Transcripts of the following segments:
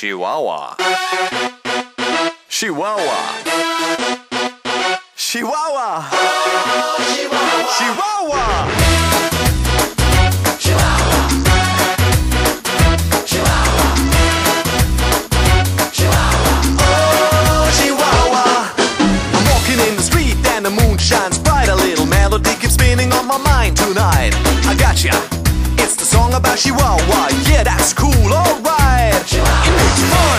Chihuahua. Chihuahua. Chihuahua. Oh, Chihuahua. Chihuahua. Shines bright, a little melody keeps spinning on my mind tonight. I gotcha. It's the song about Chihuahua. Yeah, that's cool, alright. Four.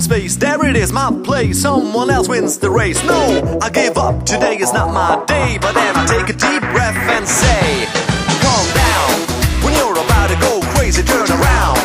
vacuum space. There it is, my place. Someone else wins the race. No, I give up. Today is not my day. But then I take a deep breath and say, Calm down. When you're about to go crazy, turn around.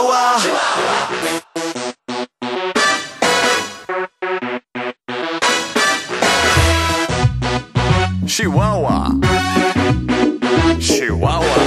Chihuahua. Chihuahua. Chihuahua. Chihuahua.